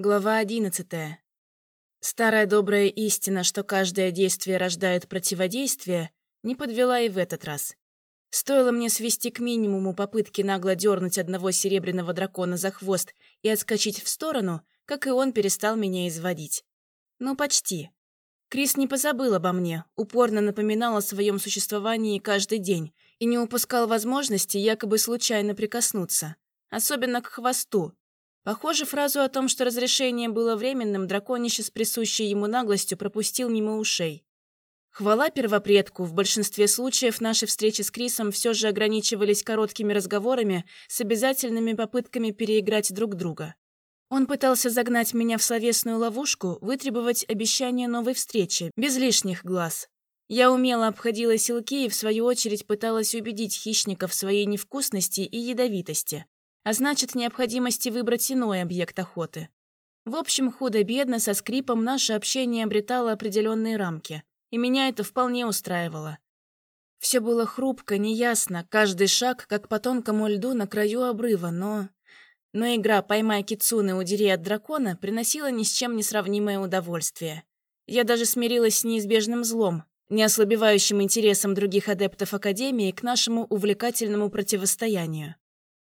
Глава одиннадцатая. Старая добрая истина, что каждое действие рождает противодействие, не подвела и в этот раз. Стоило мне свести к минимуму попытки нагло дернуть одного серебряного дракона за хвост и отскочить в сторону, как и он перестал меня изводить. Ну, почти. Крис не позабыл обо мне, упорно напоминал о своем существовании каждый день и не упускал возможности якобы случайно прикоснуться. Особенно к хвосту, Похоже, фразу о том, что разрешение было временным, драконище с присущей ему наглостью пропустил мимо ушей. Хвала первопредку, в большинстве случаев наши встречи с Крисом все же ограничивались короткими разговорами с обязательными попытками переиграть друг друга. Он пытался загнать меня в словесную ловушку, вытребовать обещание новой встречи, без лишних глаз. Я умело обходила силки и, в свою очередь, пыталась убедить хищника в своей невкусности и ядовитости а значит, необходимости выбрать иной объект охоты. В общем, худо-бедно, со скрипом наше общение обретало определенные рамки, и меня это вполне устраивало. Все было хрупко, неясно, каждый шаг, как по тонкому льду на краю обрыва, но... Но игра «Поймай кицуны, удери от дракона» приносила ни с чем не сравнимое удовольствие. Я даже смирилась с неизбежным злом, не ослабевающим интересом других адептов Академии к нашему увлекательному противостоянию.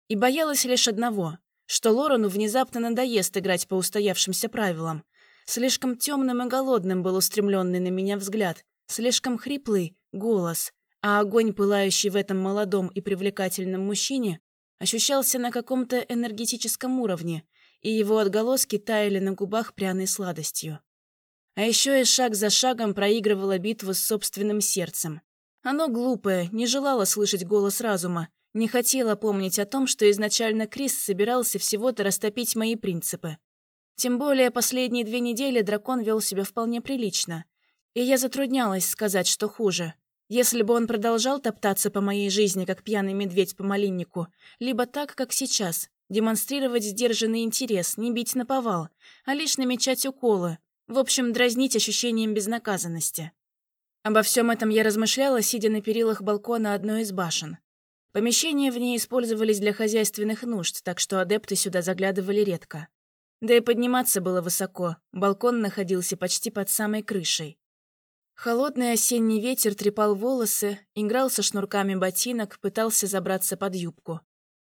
И боялась лишь одного, что Лорану внезапно надоест играть по устоявшимся правилам. Слишком темным и голодным был устремленный на меня взгляд, слишком хриплый голос, а огонь, пылающий в этом молодом и привлекательном мужчине, ощущался на каком-то энергетическом уровне, и его отголоски таяли на губах пряной сладостью. А еще и шаг за шагом проигрывала битву с собственным сердцем. Оно глупое, не желало слышать голос разума, не хотела помнить о том, что изначально Крис собирался всего-то растопить мои принципы. Тем более последние две недели дракон вел себя вполне прилично. И я затруднялась сказать, что хуже. Если бы он продолжал топтаться по моей жизни, как пьяный медведь по малиннику, либо так, как сейчас, демонстрировать сдержанный интерес, не бить на повал, а лишь намечать уколы, в общем, дразнить ощущением безнаказанности. Обо всем этом я размышляла, сидя на перилах балкона одной из башен. Помещения в ней использовались для хозяйственных нужд, так что адепты сюда заглядывали редко. Да и подниматься было высоко, балкон находился почти под самой крышей. Холодный осенний ветер трепал волосы, играл со шнурками ботинок, пытался забраться под юбку.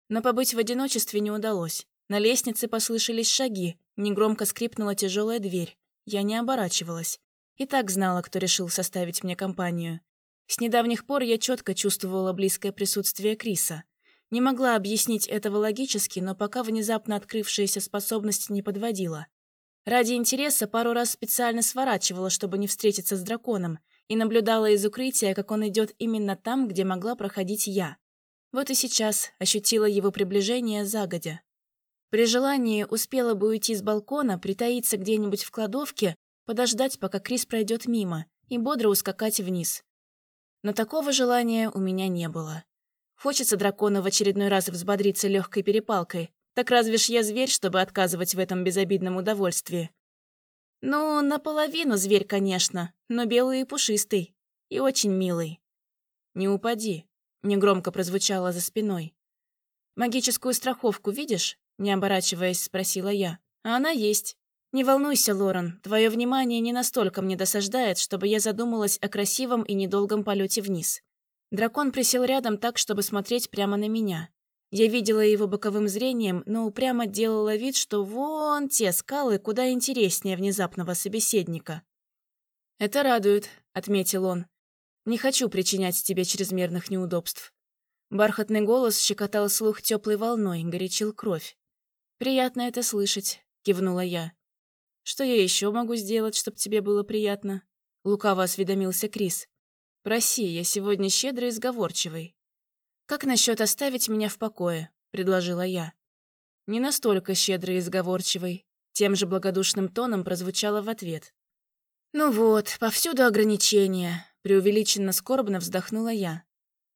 Но побыть в одиночестве не удалось. На лестнице послышались шаги, негромко скрипнула тяжелая дверь. Я не оборачивалась. И так знала, кто решил составить мне компанию. С недавних пор я четко чувствовала близкое присутствие Криса. Не могла объяснить этого логически, но пока внезапно открывшаяся способность не подводила. Ради интереса пару раз специально сворачивала, чтобы не встретиться с драконом, и наблюдала из укрытия, как он идет именно там, где могла проходить я. Вот и сейчас ощутила его приближение загодя. При желании успела бы уйти с балкона, притаиться где-нибудь в кладовке, подождать, пока Крис пройдет мимо, и бодро ускакать вниз. Но такого желания у меня не было. Хочется дракона в очередной раз взбодриться легкой перепалкой. Так разве ж я зверь, чтобы отказывать в этом безобидном удовольствии? Ну, наполовину зверь, конечно, но белый и пушистый. И очень милый. «Не упади», — негромко прозвучало за спиной. «Магическую страховку видишь?» — не оборачиваясь, спросила я. «А она есть. «Не волнуйся, Лорен, твое внимание не настолько мне досаждает, чтобы я задумалась о красивом и недолгом полете вниз». Дракон присел рядом так, чтобы смотреть прямо на меня. Я видела его боковым зрением, но упрямо делала вид, что вон те скалы куда интереснее внезапного собеседника. «Это радует», — отметил он. «Не хочу причинять тебе чрезмерных неудобств». Бархатный голос щекотал слух теплой волной, горячил кровь. «Приятно это слышать», — кивнула я. Что я еще могу сделать, чтобы тебе было приятно?» Лукаво осведомился Крис. «Проси, я сегодня щедрый и сговорчивый». «Как насчет оставить меня в покое?» — предложила я. «Не настолько щедрый и сговорчивый», — тем же благодушным тоном прозвучало в ответ. «Ну вот, повсюду ограничения», — преувеличенно скорбно вздохнула я.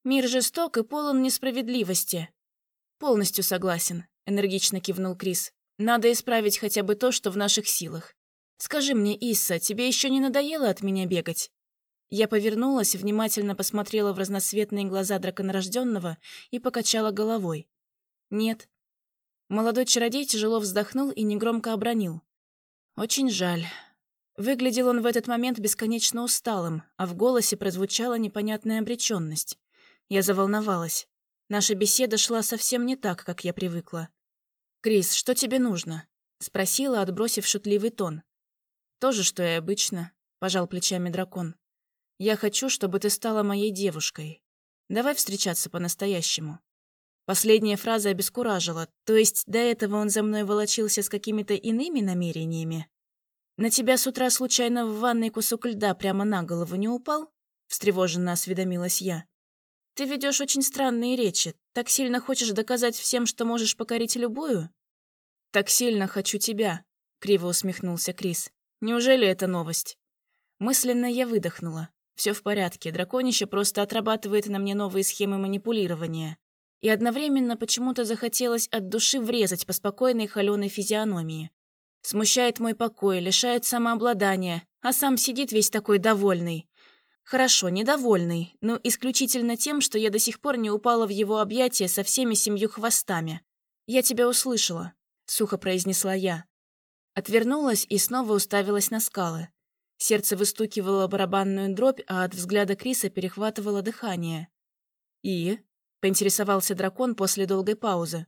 «Мир жесток и полон несправедливости». «Полностью согласен», — энергично кивнул Крис. Надо исправить хотя бы то, что в наших силах. Скажи мне, Исса, тебе еще не надоело от меня бегать?» Я повернулась, внимательно посмотрела в разноцветные глаза драконорожденного и покачала головой. «Нет». Молодой чародей тяжело вздохнул и негромко обронил. Очень жаль. Выглядел он в этот момент бесконечно усталым, а в голосе прозвучала непонятная обреченность. Я заволновалась. Наша беседа шла совсем не так, как я привыкла. «Крис, что тебе нужно?» — спросила, отбросив шутливый тон. «То же, что и обычно», — пожал плечами дракон. «Я хочу, чтобы ты стала моей девушкой. Давай встречаться по-настоящему». Последняя фраза обескуражила, то есть до этого он за мной волочился с какими-то иными намерениями. «На тебя с утра случайно в ванной кусок льда прямо на голову не упал?» — встревоженно осведомилась я. «Ты ведешь очень странные речи. Так сильно хочешь доказать всем, что можешь покорить любую?» «Так сильно хочу тебя», — криво усмехнулся Крис. «Неужели это новость?» Мысленно я выдохнула. Все в порядке, драконище просто отрабатывает на мне новые схемы манипулирования и одновременно почему-то захотелось от души врезать по спокойной холеной физиономии. Смущает мой покой, лишает самообладания, а сам сидит весь такой довольный. Хорошо, недовольный, но исключительно тем, что я до сих пор не упала в его объятия со всеми семью хвостами. «Я тебя услышала», — сухо произнесла я. Отвернулась и снова уставилась на скалы. Сердце выстукивало барабанную дробь, а от взгляда Криса перехватывало дыхание. «И?» поинтересовался дракон после долгой паузы.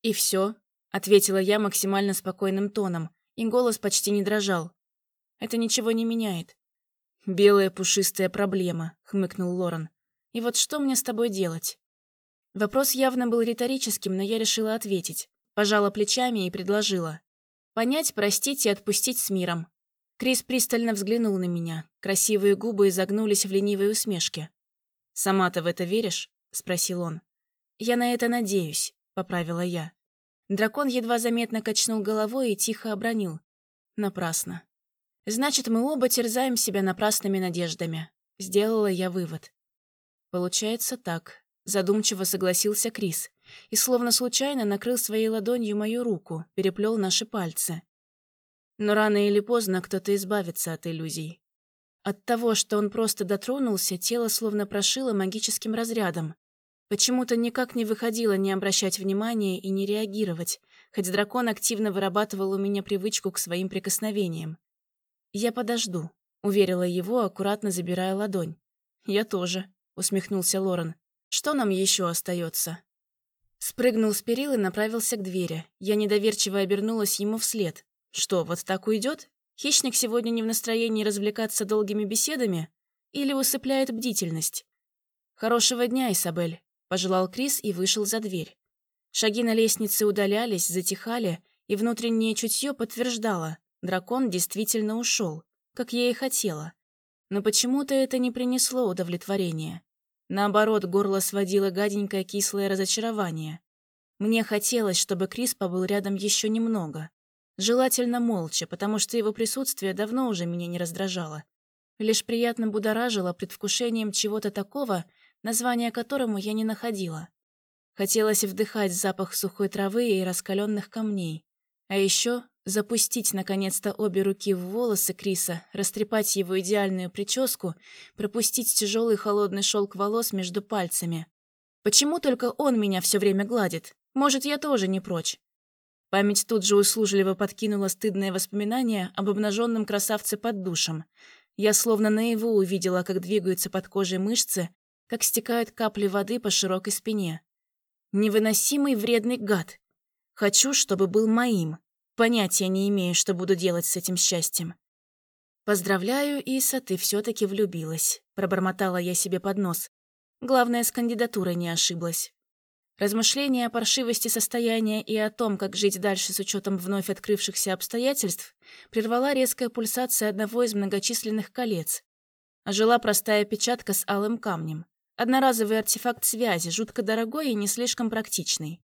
«И все», — ответила я максимально спокойным тоном, и голос почти не дрожал. «Это ничего не меняет». «Белая пушистая проблема», — хмыкнул Лорен. «И вот что мне с тобой делать?» Вопрос явно был риторическим, но я решила ответить. Пожала плечами и предложила. «Понять, простить и отпустить с миром». Крис пристально взглянул на меня. Красивые губы изогнулись в ленивой усмешке. «Сама-то в это веришь?» спросил он. «Я на это надеюсь», — поправила я. Дракон едва заметно качнул головой и тихо обронил. «Напрасно». «Значит, мы оба терзаем себя напрасными надеждами», — сделала я вывод. «Получается так», — задумчиво согласился Крис и словно случайно накрыл своей ладонью мою руку, переплел наши пальцы. Но рано или поздно кто-то избавится от иллюзий. От того, что он просто дотронулся, тело словно прошило магическим разрядом. Почему-то никак не выходило не обращать внимания и не реагировать, хоть дракон активно вырабатывал у меня привычку к своим прикосновениям. «Я подожду», — уверила его, аккуратно забирая ладонь. «Я тоже», — усмехнулся Лорен. «Что нам еще остается?» Спрыгнул с перил и направился к двери. Я недоверчиво обернулась ему вслед. «Что, вот так уйдет? Хищник сегодня не в настроении развлекаться долгими беседами? Или усыпляет бдительность?» «Хорошего дня, Исабель», Пожелал Крис и вышел за дверь. Шаги на лестнице удалялись, затихали, и внутреннее чутье подтверждало, дракон действительно ушел, как я и хотела. Но почему-то это не принесло удовлетворения. Наоборот, горло сводило гаденькое кислое разочарование. Мне хотелось, чтобы Крис побыл рядом еще немного. Желательно молча, потому что его присутствие давно уже меня не раздражало. Лишь приятно будоражило предвкушением чего-то такого, название которому я не находила. Хотелось вдыхать запах сухой травы и раскаленных камней. А еще запустить, наконец-то, обе руки в волосы Криса, растрепать его идеальную прическу, пропустить тяжелый холодный шелк волос между пальцами. Почему только он меня все время гладит? Может, я тоже не прочь? Память тут же услужливо подкинула стыдное воспоминание об обнаженном красавце под душем. Я словно наяву увидела, как двигаются под кожей мышцы, как стекают капли воды по широкой спине. Невыносимый вредный гад. Хочу, чтобы был моим. Понятия не имею, что буду делать с этим счастьем. «Поздравляю, Иса, ты все таки влюбилась», — пробормотала я себе под нос. Главное, с кандидатурой не ошиблась. Размышления о паршивости состояния и о том, как жить дальше с учетом вновь открывшихся обстоятельств, прервала резкая пульсация одного из многочисленных колец. Ожила простая печатка с алым камнем. Одноразовый артефакт связи, жутко дорогой и не слишком практичный.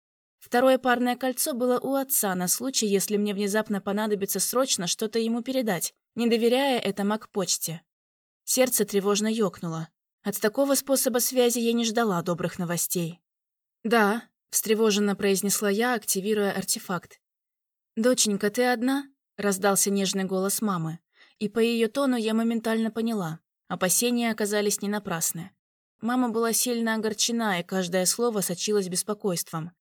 Второе парное кольцо было у отца на случай, если мне внезапно понадобится срочно что-то ему передать, не доверяя это маг-почте. Сердце тревожно ёкнуло. От такого способа связи я не ждала добрых новостей. «Да», — встревоженно произнесла я, активируя артефакт. «Доченька, ты одна?» — раздался нежный голос мамы. И по ее тону я моментально поняла. Опасения оказались не напрасны. Мама была сильно огорчена, и каждое слово сочилось беспокойством.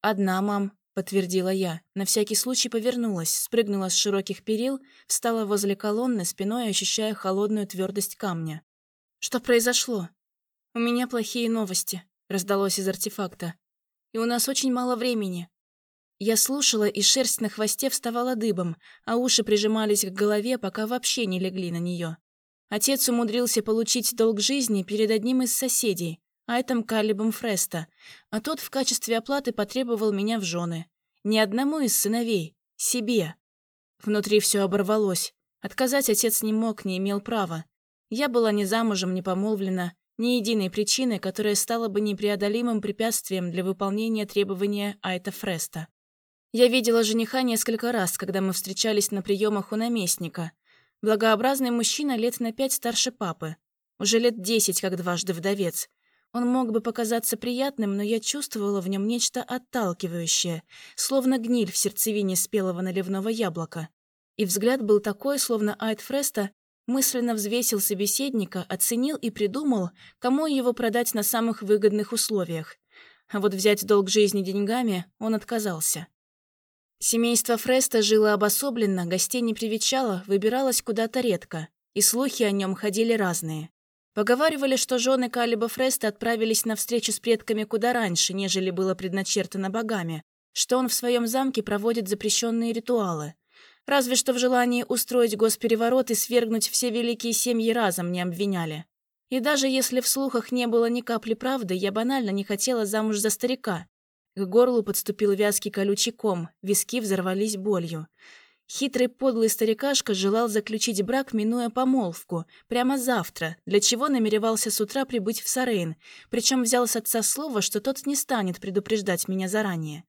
«Одна, мам», — подтвердила я. На всякий случай повернулась, спрыгнула с широких перил, встала возле колонны, спиной ощущая холодную твердость камня. «Что произошло?» «У меня плохие новости», — раздалось из артефакта. «И у нас очень мало времени». Я слушала, и шерсть на хвосте вставала дыбом, а уши прижимались к голове, пока вообще не легли на нее. Отец умудрился получить долг жизни перед одним из соседей, Айтом Калибом Фреста, а тот в качестве оплаты потребовал меня в жены. Не одному из сыновей, себе. Внутри все оборвалось. Отказать отец не мог, не имел права. Я была не замужем, не помолвлена, ни единой причины, которая стала бы непреодолимым препятствием для выполнения требования Айта Фреста. Я видела жениха несколько раз, когда мы встречались на приемах у наместника. Благообразный мужчина лет на пять старше папы. Уже лет десять, как дважды вдовец. Он мог бы показаться приятным, но я чувствовала в нем нечто отталкивающее, словно гниль в сердцевине спелого наливного яблока. И взгляд был такой, словно Айд Фреста мысленно взвесил собеседника, оценил и придумал, кому его продать на самых выгодных условиях. А вот взять долг жизни деньгами он отказался. Семейство Фреста жило обособленно, гостей не привечало, выбиралось куда-то редко, и слухи о нем ходили разные. Поговаривали, что жены Калиба Фреста отправились на встречу с предками куда раньше, нежели было предначертано богами, что он в своем замке проводит запрещенные ритуалы. Разве что в желании устроить госпереворот и свергнуть все великие семьи разом не обвиняли. И даже если в слухах не было ни капли правды, я банально не хотела замуж за старика. К горлу подступил вязкий колючий ком, виски взорвались болью. Хитрый подлый старикашка желал заключить брак, минуя помолвку, прямо завтра, для чего намеревался с утра прибыть в Сарейн, причем взял с отца слово, что тот не станет предупреждать меня заранее.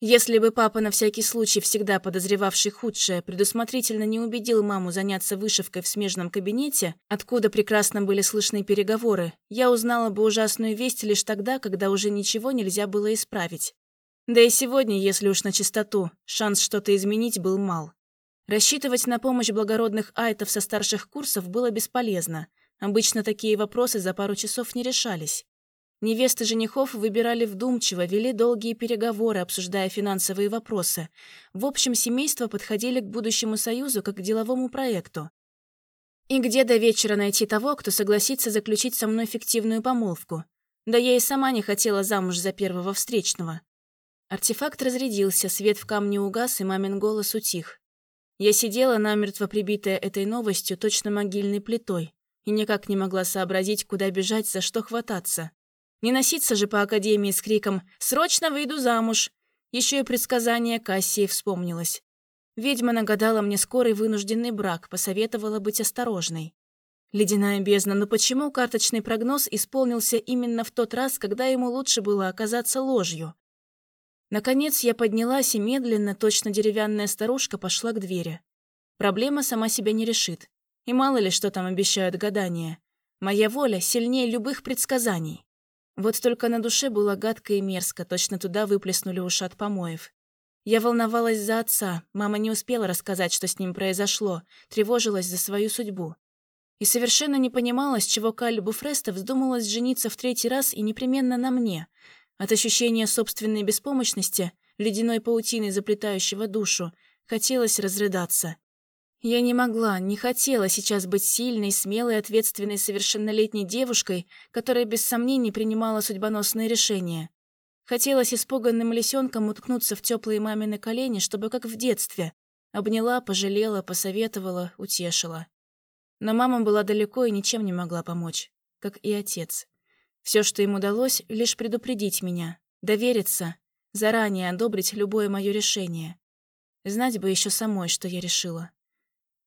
Если бы папа на всякий случай, всегда подозревавший худшее, предусмотрительно не убедил маму заняться вышивкой в смежном кабинете, откуда прекрасно были слышны переговоры, я узнала бы ужасную весть лишь тогда, когда уже ничего нельзя было исправить. Да и сегодня, если уж на чистоту, шанс что-то изменить был мал. Рассчитывать на помощь благородных айтов со старших курсов было бесполезно. Обычно такие вопросы за пару часов не решались. Невесты женихов выбирали вдумчиво, вели долгие переговоры, обсуждая финансовые вопросы. В общем, семейства подходили к будущему союзу как к деловому проекту. И где до вечера найти того, кто согласится заключить со мной фиктивную помолвку? Да я и сама не хотела замуж за первого встречного. Артефакт разрядился, свет в камне угас, и мамин голос утих. Я сидела, намертво прибитая этой новостью, точно могильной плитой, и никак не могла сообразить, куда бежать, за что хвататься. Не носиться же по академии с криком «Срочно выйду замуж!» Еще и предсказание Кассии вспомнилось. Ведьма нагадала мне скорый вынужденный брак, посоветовала быть осторожной. Ледяная бездна, но почему карточный прогноз исполнился именно в тот раз, когда ему лучше было оказаться ложью? Наконец я поднялась и медленно, точно деревянная старушка, пошла к двери. Проблема сама себя не решит. И мало ли, что там обещают гадания. Моя воля сильнее любых предсказаний. Вот только на душе было гадко и мерзко, точно туда выплеснули ушат помоев. Я волновалась за отца, мама не успела рассказать, что с ним произошло, тревожилась за свою судьбу. И совершенно не понимала, с чего Калибу Фреста вздумалась жениться в третий раз и непременно на мне. От ощущения собственной беспомощности, ледяной паутины, заплетающего душу, хотелось разрыдаться. Я не могла, не хотела сейчас быть сильной, смелой, ответственной, совершеннолетней девушкой, которая без сомнений принимала судьбоносные решения. Хотелось испуганным лисенком уткнуться в теплые мамины колени, чтобы как в детстве. Обняла, пожалела, посоветовала, утешила. Но мама была далеко и ничем не могла помочь, как и отец. Все, что им удалось, лишь предупредить меня, довериться, заранее одобрить любое мое решение. Знать бы еще самой, что я решила.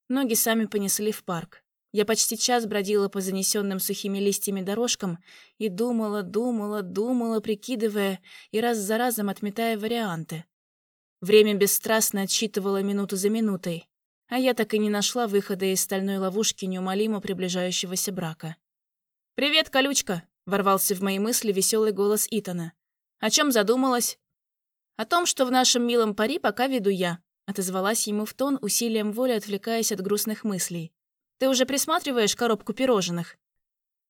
Ноги сами понесли в парк. Я почти час бродила по занесенным сухими листьями дорожкам и думала, думала, думала, прикидывая и раз за разом отметая варианты. Время бесстрастно отсчитывало минуту за минутой, а я так и не нашла выхода из стальной ловушки неумолимо приближающегося брака. «Привет, колючка!» — ворвался в мои мысли веселый голос Итана. «О чем задумалась?» «О том, что в нашем милом пари пока веду я», Отозвалась ему в тон, усилием воли отвлекаясь от грустных мыслей. «Ты уже присматриваешь коробку пирожных?»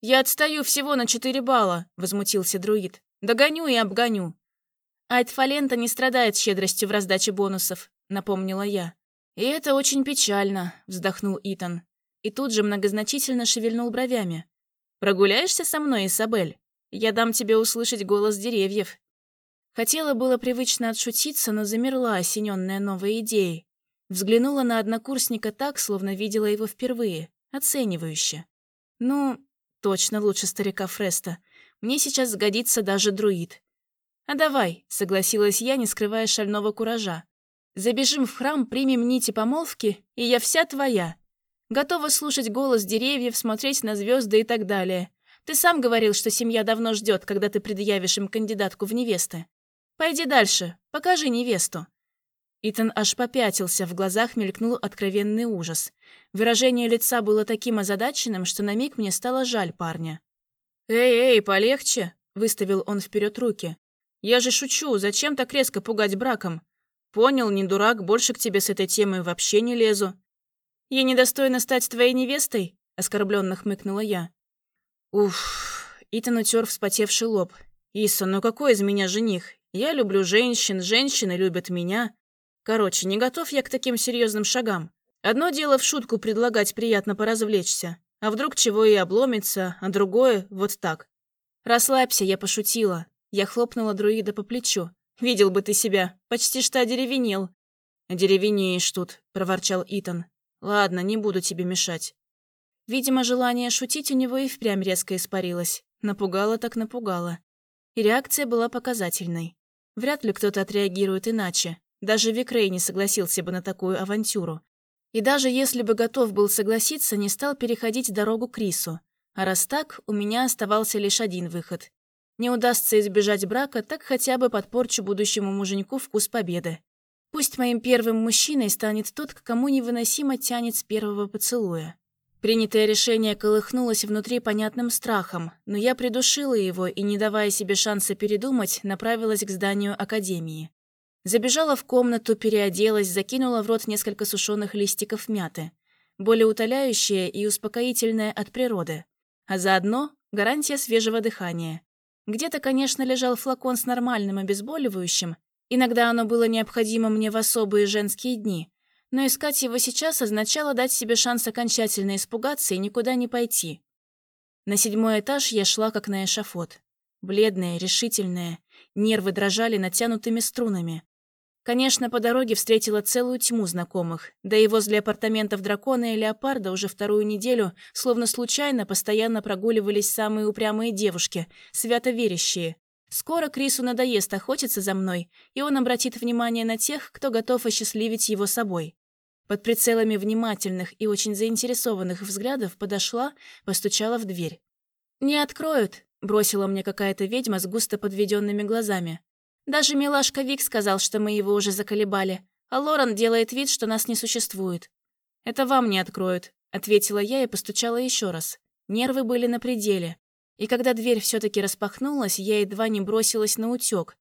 «Я отстаю всего на четыре балла», — возмутился друид. «Догоню и обгоню». Айтфалента не страдает щедростью в раздаче бонусов, напомнила я. И это очень печально, вздохнул Итан. И тут же многозначительно шевельнул бровями. Прогуляешься со мной, Исабель? Я дам тебе услышать голос деревьев. Хотела было привычно отшутиться, но замерла, осененная новой идеей. Взглянула на однокурсника так, словно видела его впервые, оценивающе. Ну, точно лучше старика Фреста. Мне сейчас сгодится даже друид. «А давай», — согласилась я, не скрывая шального куража. «Забежим в храм, примем нити помолвки, и я вся твоя. Готова слушать голос деревьев, смотреть на звезды и так далее. Ты сам говорил, что семья давно ждет, когда ты предъявишь им кандидатку в невесты. Пойди дальше, покажи невесту». Итан аж попятился, в глазах мелькнул откровенный ужас. Выражение лица было таким озадаченным, что на миг мне стало жаль парня. «Эй, эй, полегче!» — выставил он вперед руки. «Я же шучу, зачем так резко пугать браком? Понял, не дурак, больше к тебе с этой темой вообще не лезу». «Я недостойна стать твоей невестой?» — оскорбленно хмыкнула я. «Уф!» — Итан утер вспотевший лоб. «Иса, ну какой из меня жених? Я люблю женщин, женщины любят меня. Короче, не готов я к таким серьезным шагам. Одно дело в шутку предлагать приятно поразвлечься, а вдруг чего и обломится, а другое — вот так. «Расслабься, я пошутила». Я хлопнула друида по плечу. «Видел бы ты себя, почти что одеревенел». «Одеревенеешь тут», — проворчал Итан. «Ладно, не буду тебе мешать». Видимо, желание шутить у него и впрямь резко испарилось. Напугало так напугало. И реакция была показательной. Вряд ли кто-то отреагирует иначе. Даже Викрей не согласился бы на такую авантюру. И даже если бы готов был согласиться, не стал переходить дорогу к Рису. А раз так, у меня оставался лишь один выход. Не удастся избежать брака, так хотя бы подпорчу будущему муженьку вкус победы. Пусть моим первым мужчиной станет тот, к кому невыносимо тянет с первого поцелуя. Принятое решение колыхнулось внутри понятным страхом, но я придушила его и, не давая себе шанса передумать, направилась к зданию Академии. Забежала в комнату, переоделась, закинула в рот несколько сушеных листиков мяты. Более утоляющее и успокоительное от природы. А заодно гарантия свежего дыхания. Где-то, конечно, лежал флакон с нормальным обезболивающим. Иногда оно было необходимо мне в особые женские дни – но искать его сейчас означало дать себе шанс окончательно испугаться и никуда не пойти. На седьмой этаж я шла как на эшафот. Бледная, решительная, нервы дрожали натянутыми струнами. Конечно, по дороге встретила целую тьму знакомых, да и возле апартаментов дракона и леопарда уже вторую неделю, словно случайно, постоянно прогуливались самые упрямые девушки, свято верящие. Скоро Крису надоест охотиться за мной, и он обратит внимание на тех, кто готов осчастливить его собой. Под прицелами внимательных и очень заинтересованных взглядов подошла, постучала в дверь. «Не откроют», — бросила мне какая-то ведьма с густо подведенными глазами. «Даже милашка Вик сказал, что мы его уже заколебали, а Лорен делает вид, что нас не существует». «Это вам не откроют», — ответила я и постучала еще раз. Нервы были на пределе. И когда дверь все-таки распахнулась, я едва не бросилась на утек,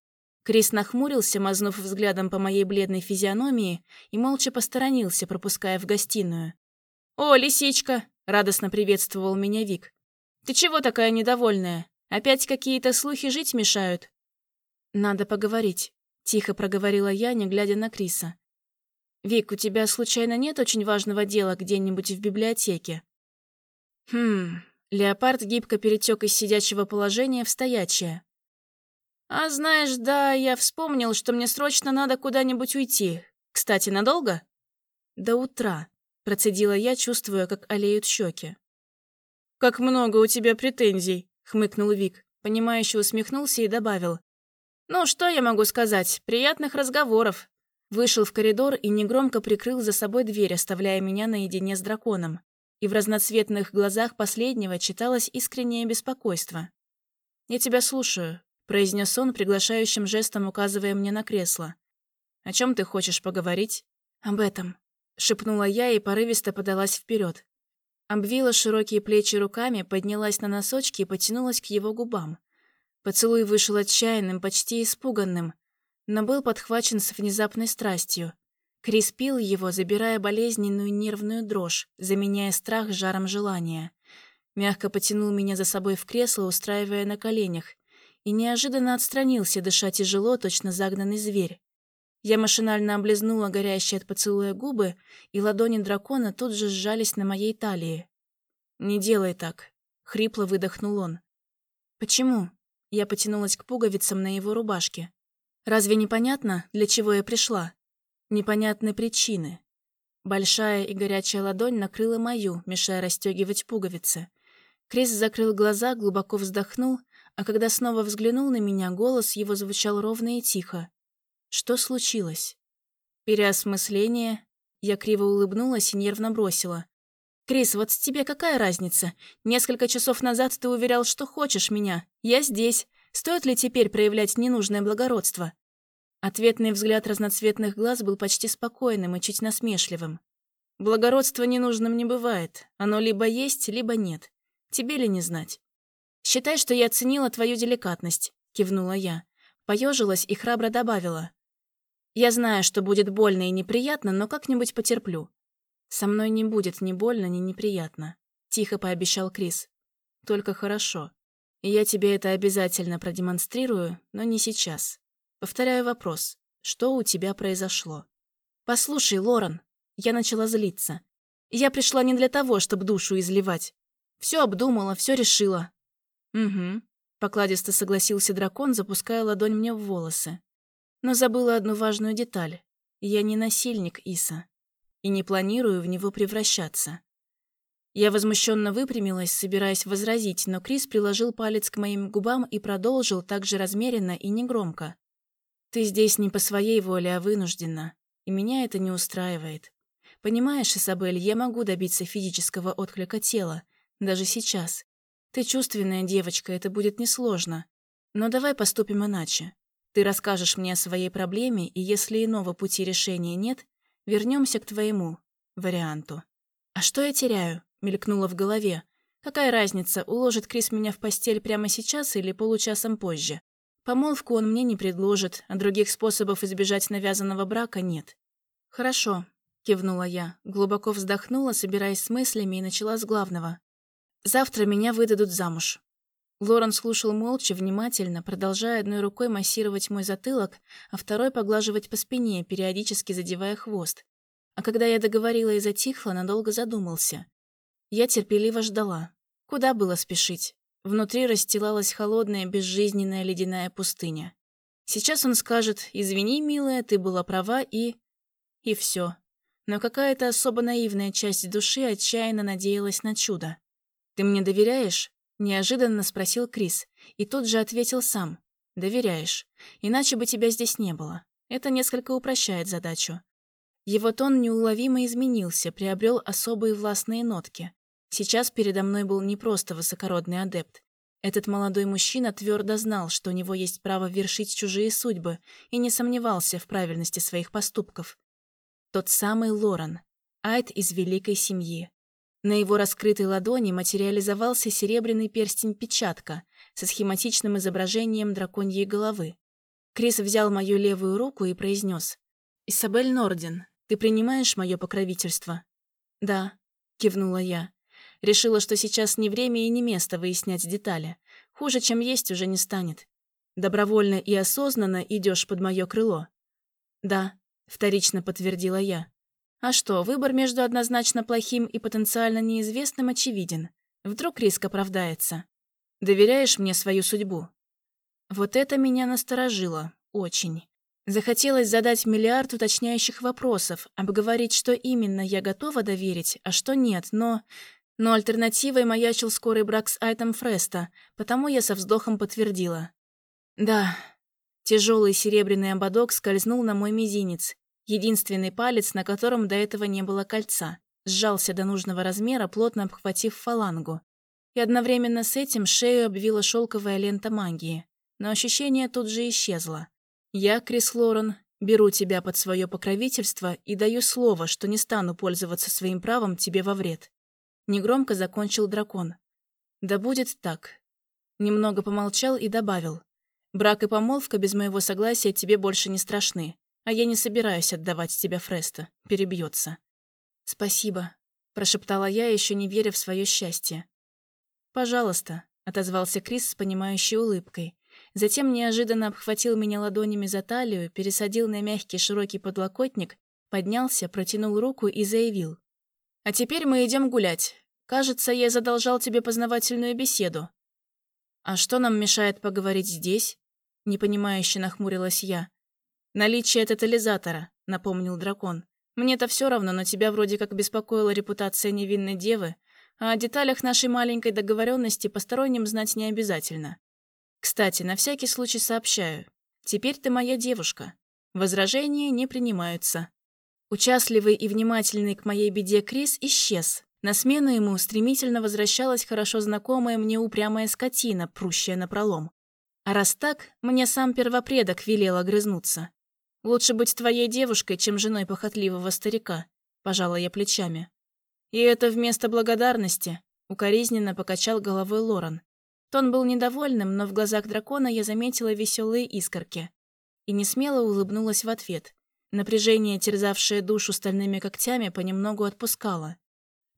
Крис нахмурился, мазнув взглядом по моей бледной физиономии, и молча посторонился, пропуская в гостиную. «О, лисичка!» — радостно приветствовал меня Вик. «Ты чего такая недовольная? Опять какие-то слухи жить мешают?» «Надо поговорить», — тихо проговорила я, не глядя на Криса. «Вик, у тебя случайно нет очень важного дела где-нибудь в библиотеке?» «Хм...» Леопард гибко перетек из сидячего положения в стоячее. «А знаешь, да, я вспомнил, что мне срочно надо куда-нибудь уйти. Кстати, надолго?» «До утра», — процедила я, чувствуя, как олеют щеки. «Как много у тебя претензий», — хмыкнул Вик, понимающе усмехнулся и добавил. «Ну, что я могу сказать? Приятных разговоров». Вышел в коридор и негромко прикрыл за собой дверь, оставляя меня наедине с драконом. И в разноцветных глазах последнего читалось искреннее беспокойство. «Я тебя слушаю», произнес он, приглашающим жестом указывая мне на кресло. «О чем ты хочешь поговорить?» «Об этом», — шепнула я и порывисто подалась вперед. Обвила широкие плечи руками, поднялась на носочки и потянулась к его губам. Поцелуй вышел отчаянным, почти испуганным, но был подхвачен с внезапной страстью. Крис пил его, забирая болезненную нервную дрожь, заменяя страх жаром желания. Мягко потянул меня за собой в кресло, устраивая на коленях, и неожиданно отстранился, дыша тяжело, точно загнанный зверь. Я машинально облизнула горящие от поцелуя губы, и ладони дракона тут же сжались на моей талии. «Не делай так», — хрипло выдохнул он. «Почему?» — я потянулась к пуговицам на его рубашке. «Разве непонятно, для чего я пришла? Непонятны причины». Большая и горячая ладонь накрыла мою, мешая расстегивать пуговицы. Крис закрыл глаза, глубоко вздохнул, а когда снова взглянул на меня, голос его звучал ровно и тихо. Что случилось? Переосмысление. Я криво улыбнулась и нервно бросила. «Крис, вот тебе какая разница? Несколько часов назад ты уверял, что хочешь меня. Я здесь. Стоит ли теперь проявлять ненужное благородство?» Ответный взгляд разноцветных глаз был почти спокойным и чуть насмешливым. «Благородство ненужным не бывает. Оно либо есть, либо нет. Тебе ли не знать?» «Считай, что я оценила твою деликатность», — кивнула я. Поежилась и храбро добавила. Я знаю, что будет больно и неприятно, но как-нибудь потерплю. Со мной не будет ни больно, ни неприятно. Тихо пообещал Крис. Только хорошо. Я тебе это обязательно продемонстрирую, но не сейчас. Повторяю вопрос. Что у тебя произошло? Послушай, Лорен. Я начала злиться. Я пришла не для того, чтобы душу изливать. Все обдумала, все решила. Угу. Покладисто согласился дракон, запуская ладонь мне в волосы. Но забыла одну важную деталь. Я не насильник Иса. И не планирую в него превращаться. Я возмущенно выпрямилась, собираясь возразить, но Крис приложил палец к моим губам и продолжил так же размеренно и негромко. «Ты здесь не по своей воле, а вынуждена. И меня это не устраивает. Понимаешь, Исабель, я могу добиться физического отклика тела, даже сейчас. Ты чувственная девочка, это будет несложно. Но давай поступим иначе. Ты расскажешь мне о своей проблеме, и если иного пути решения нет, вернемся к твоему варианту. А что я теряю? Мелькнуло в голове. Какая разница, уложит Крис меня в постель прямо сейчас или получасом позже? Помолвку он мне не предложит, а других способов избежать навязанного брака нет. Хорошо, кивнула я, глубоко вздохнула, собираясь с мыслями, и начала с главного. Завтра меня выдадут замуж. Лорен слушал молча, внимательно, продолжая одной рукой массировать мой затылок, а второй поглаживать по спине, периодически задевая хвост. А когда я договорила и затихла, надолго задумался. Я терпеливо ждала. Куда было спешить? Внутри расстилалась холодная, безжизненная ледяная пустыня. Сейчас он скажет «Извини, милая, ты была права» и... И все. Но какая-то особо наивная часть души отчаянно надеялась на чудо. «Ты мне доверяешь?» Неожиданно спросил Крис, и тут же ответил сам. «Доверяешь. Иначе бы тебя здесь не было. Это несколько упрощает задачу». Его тон неуловимо изменился, приобрел особые властные нотки. Сейчас передо мной был не просто высокородный адепт. Этот молодой мужчина твердо знал, что у него есть право вершить чужие судьбы, и не сомневался в правильности своих поступков. Тот самый Лоран, Айд из великой семьи. На его раскрытой ладони материализовался серебряный перстень-печатка со схематичным изображением драконьей головы. Крис взял мою левую руку и произнес. «Исабель Норден, ты принимаешь мое покровительство?» «Да», — кивнула я. Решила, что сейчас не время и не место выяснять детали. Хуже, чем есть, уже не станет. Добровольно и осознанно идешь под мое крыло. «Да», — вторично подтвердила я. А что, выбор между однозначно плохим и потенциально неизвестным очевиден. Вдруг риск оправдается. Доверяешь мне свою судьбу? Вот это меня насторожило. Очень. Захотелось задать миллиард уточняющих вопросов, обговорить, что именно я готова доверить, а что нет, но... Но альтернативой маячил скорый брак с Айтом Фреста, потому я со вздохом подтвердила. Да. Тяжелый серебряный ободок скользнул на мой мизинец, Единственный палец, на котором до этого не было кольца, сжался до нужного размера, плотно обхватив фалангу. И одновременно с этим шею обвила шелковая лента магии. Но ощущение тут же исчезло. Я, Крис Лорен, беру тебя под свое покровительство и даю слово, что не стану пользоваться своим правом тебе во вред. Негромко закончил дракон. Да будет так. Немного помолчал и добавил. Брак и помолвка без моего согласия тебе больше не страшны. А я не собираюсь отдавать тебя Фреста. Перебьется. Спасибо, прошептала я, еще не веря в свое счастье. Пожалуйста, отозвался Крис с понимающей улыбкой. Затем неожиданно обхватил меня ладонями за талию, пересадил на мягкий широкий подлокотник, поднялся, протянул руку и заявил. «А теперь мы идем гулять. Кажется, я задолжал тебе познавательную беседу». «А что нам мешает поговорить здесь?» Непонимающе нахмурилась я. «Наличие тотализатора», — напомнил дракон. «Мне-то все равно, но тебя вроде как беспокоила репутация невинной девы, а о деталях нашей маленькой договоренности посторонним знать не обязательно. Кстати, на всякий случай сообщаю. Теперь ты моя девушка. Возражения не принимаются». Участливый и внимательный к моей беде Крис исчез, на смену ему стремительно возвращалась хорошо знакомая мне упрямая скотина, прущая на пролом. А раз так, мне сам первопредок велел огрызнуться. Лучше быть твоей девушкой, чем женой похотливого старика, пожала я плечами. И это вместо благодарности, укоризненно покачал головой Лоран. Тон был недовольным, но в глазах дракона я заметила веселые искорки. И не смело улыбнулась в ответ. Напряжение, терзавшее душу стальными когтями, понемногу отпускало.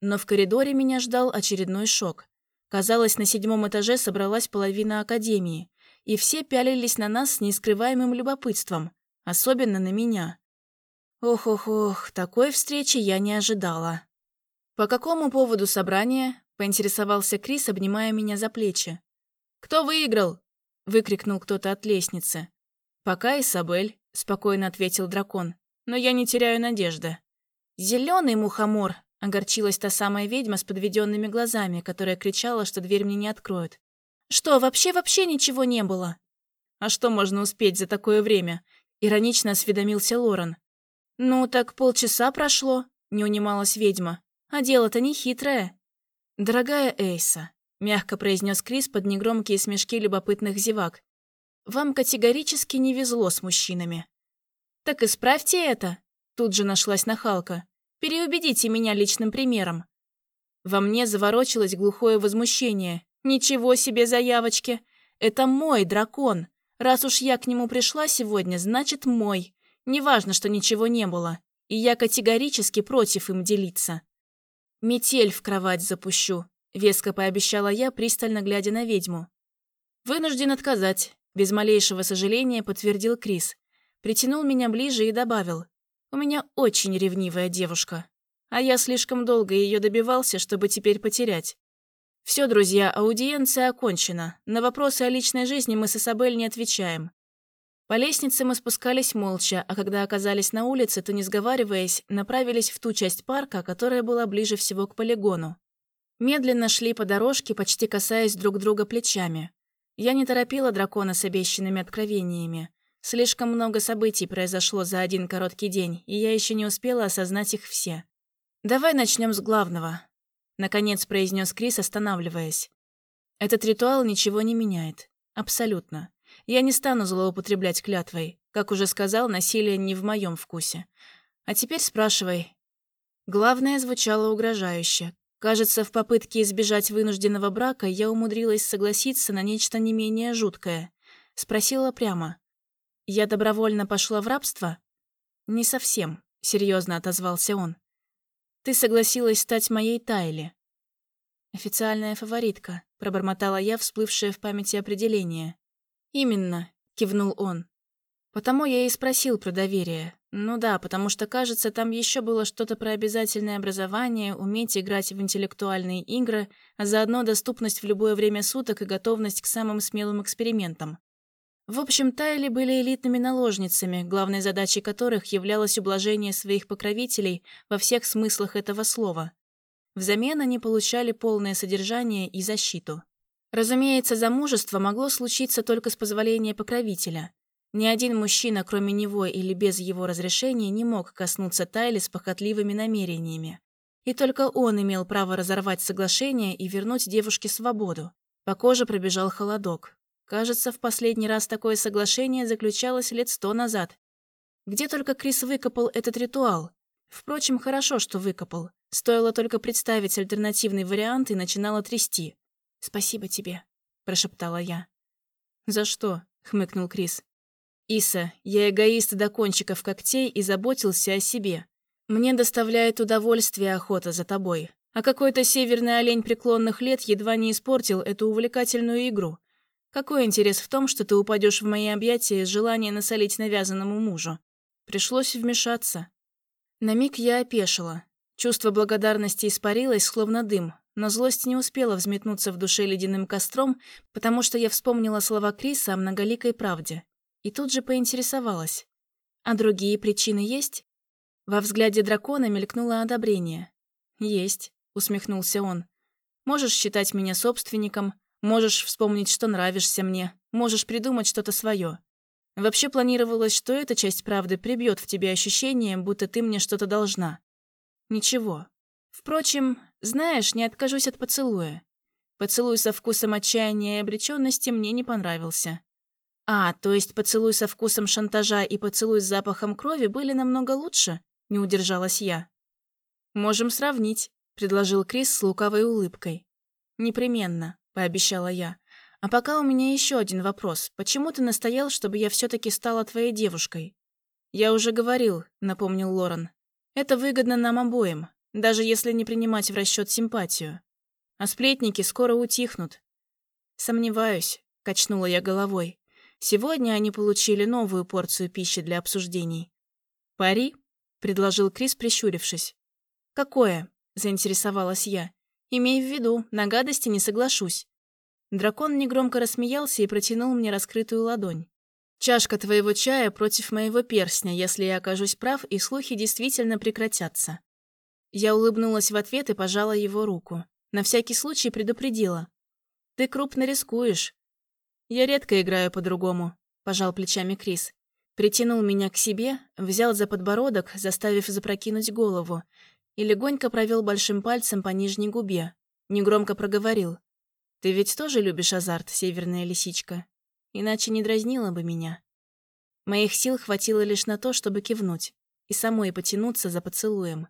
Но в коридоре меня ждал очередной шок. Казалось, на седьмом этаже собралась половина академии, и все пялились на нас с нескрываемым любопытством, особенно на меня. Ох-ох-ох, такой встречи я не ожидала. «По какому поводу собрания?» — поинтересовался Крис, обнимая меня за плечи. «Кто выиграл?» — выкрикнул кто-то от лестницы. «Пока Исабель», — спокойно ответил дракон. «Но я не теряю надежды». «Зеленый мухомор!» Огорчилась та самая ведьма с подведенными глазами, которая кричала, что дверь мне не откроют. «Что, вообще-вообще ничего не было?» «А что можно успеть за такое время?» Иронично осведомился Лорен. «Ну, так полчаса прошло», — не унималась ведьма. «А дело-то не хитрое». «Дорогая Эйса», — мягко произнес Крис под негромкие смешки любопытных зевак, «вам категорически не везло с мужчинами». «Так исправьте это», — тут же нашлась нахалка. Переубедите меня личным примером». Во мне заворочилось глухое возмущение. «Ничего себе заявочки! Это мой дракон! Раз уж я к нему пришла сегодня, значит мой. Неважно, что ничего не было. И я категорически против им делиться». «Метель в кровать запущу», — веско пообещала я, пристально глядя на ведьму. «Вынужден отказать», — без малейшего сожаления подтвердил Крис. Притянул меня ближе и добавил. У меня очень ревнивая девушка, а я слишком долго ее добивался, чтобы теперь потерять. Все, друзья, аудиенция окончена. На вопросы о личной жизни мы с Исабель не отвечаем. По лестнице мы спускались молча, а когда оказались на улице, то, не сговариваясь, направились в ту часть парка, которая была ближе всего к полигону. Медленно шли по дорожке, почти касаясь друг друга плечами. Я не торопила дракона с обещанными откровениями. Слишком много событий произошло за один короткий день, и я еще не успела осознать их все. «Давай начнем с главного», — наконец произнес Крис, останавливаясь. «Этот ритуал ничего не меняет. Абсолютно. Я не стану злоупотреблять клятвой. Как уже сказал, насилие не в моем вкусе. А теперь спрашивай». Главное звучало угрожающе. Кажется, в попытке избежать вынужденного брака я умудрилась согласиться на нечто не менее жуткое. Спросила прямо. «Я добровольно пошла в рабство?» «Не совсем», — серьезно отозвался он. «Ты согласилась стать моей Тайли». «Официальная фаворитка», — пробормотала я, всплывшее в памяти определение. «Именно», — кивнул он. «Потому я и спросил про доверие. Ну да, потому что, кажется, там еще было что-то про обязательное образование, уметь играть в интеллектуальные игры, а заодно доступность в любое время суток и готовность к самым смелым экспериментам. В общем, Тайли были элитными наложницами, главной задачей которых являлось ублажение своих покровителей во всех смыслах этого слова. Взамен они получали полное содержание и защиту. Разумеется, замужество могло случиться только с позволения покровителя. Ни один мужчина, кроме него или без его разрешения, не мог коснуться Тайли с похотливыми намерениями. И только он имел право разорвать соглашение и вернуть девушке свободу. По коже пробежал холодок. Кажется, в последний раз такое соглашение заключалось лет сто назад. Где только Крис выкопал этот ритуал? Впрочем, хорошо, что выкопал. Стоило только представить альтернативный вариант и начинала трясти. «Спасибо тебе», — прошептала я. «За что?» — хмыкнул Крис. «Иса, я эгоист до кончиков когтей и заботился о себе. Мне доставляет удовольствие охота за тобой. А какой-то северный олень преклонных лет едва не испортил эту увлекательную игру. Какой интерес в том, что ты упадешь в мои объятия из желания насолить навязанному мужу? Пришлось вмешаться. На миг я опешила. Чувство благодарности испарилось, словно дым, но злость не успела взметнуться в душе ледяным костром, потому что я вспомнила слова Криса о многоликой правде. И тут же поинтересовалась. А другие причины есть? Во взгляде дракона мелькнуло одобрение. «Есть», — усмехнулся он. «Можешь считать меня собственником, можешь вспомнить, что нравишься мне, можешь придумать что-то свое. Вообще планировалось, что эта часть правды прибьет в тебе ощущение, будто ты мне что-то должна. Ничего. Впрочем, знаешь, не откажусь от поцелуя. Поцелуй со вкусом отчаяния и обреченности мне не понравился. А, то есть поцелуй со вкусом шантажа и поцелуй с запахом крови были намного лучше? Не удержалась я. Можем сравнить, предложил Крис с лукавой улыбкой. Непременно, пообещала я. А пока у меня еще один вопрос. Почему ты настоял, чтобы я все-таки стала твоей девушкой? Я уже говорил, напомнил Лорен. Это выгодно нам обоим, даже если не принимать в расчет симпатию. А сплетники скоро утихнут. Сомневаюсь, качнула я головой. Сегодня они получили новую порцию пищи для обсуждений. «Пари?» — предложил Крис, прищурившись. «Какое?» — заинтересовалась я. «Имей в виду, на гадости не соглашусь. Дракон негромко рассмеялся и протянул мне раскрытую ладонь. «Чашка твоего чая против моего перстня, если я окажусь прав, и слухи действительно прекратятся». Я улыбнулась в ответ и пожала его руку. На всякий случай предупредила. «Ты крупно рискуешь». «Я редко играю по-другому», — пожал плечами Крис. Притянул меня к себе, взял за подбородок, заставив запрокинуть голову, и легонько провел большим пальцем по нижней губе. Негромко проговорил. Ты ведь тоже любишь азарт, северная лисичка? Иначе не дразнила бы меня. Моих сил хватило лишь на то, чтобы кивнуть и самой потянуться за поцелуем.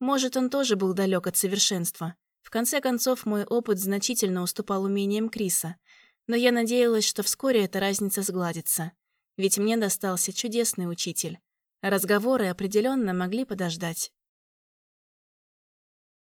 Может, он тоже был далек от совершенства. В конце концов, мой опыт значительно уступал умениям Криса, но я надеялась, что вскоре эта разница сгладится. Ведь мне достался чудесный учитель. Разговоры определенно могли подождать.